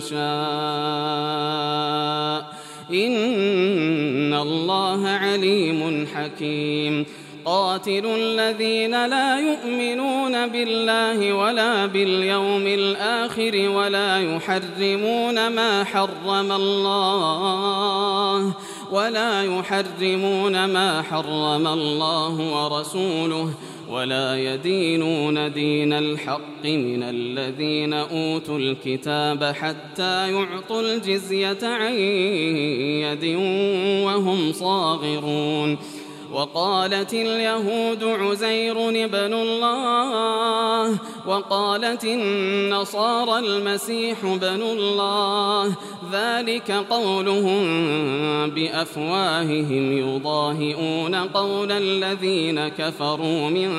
شاء. إن الله عليم حكيم. قاتلوا الذين لا يؤمنون بالله ولا باليوم الآخر ولا يحرمون ما حرم الله. ولا يحرمون ما حرم الله ورسوله ولا يدينون دين الحق من الذين أوتوا الكتاب حتى يعطوا الجزية عن يد وهم صاغرون. وقالت اليهود عزير ابن الله وقالت النصارى المسيح ابن الله. ذلك قولهم بأفواههم يضاهئون قول الذين كفروا من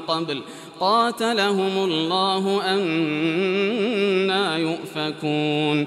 قبل. قاتلهم الله أنا يؤفكون.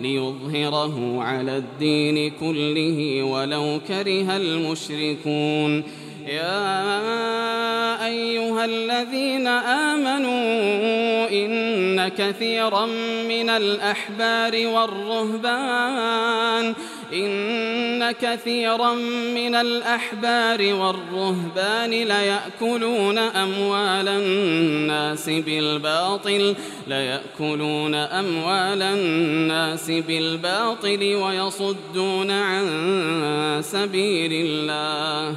ليظهره على الدين كله ولو كره المشركون. يا أيها الذين آمنوا إن كثيرا من الأحبار والرهبان كثيرا من الأحبار والرهبان ليأكلون أموال الناس بالباطل ليأكلون أموال الناس بالباطل ويصدون عن سبيل الله.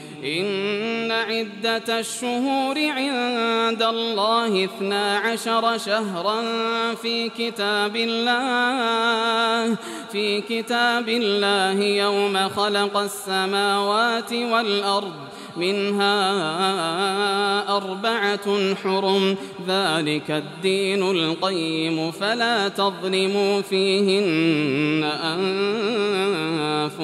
إن عدة الشهور عند الله اثنا عشر شهرا في كتاب الله في كتاب الله يوم خلق السماوات والأرض منها أربعة حرم ذلك الدين القيم فلا تظلموا فيهن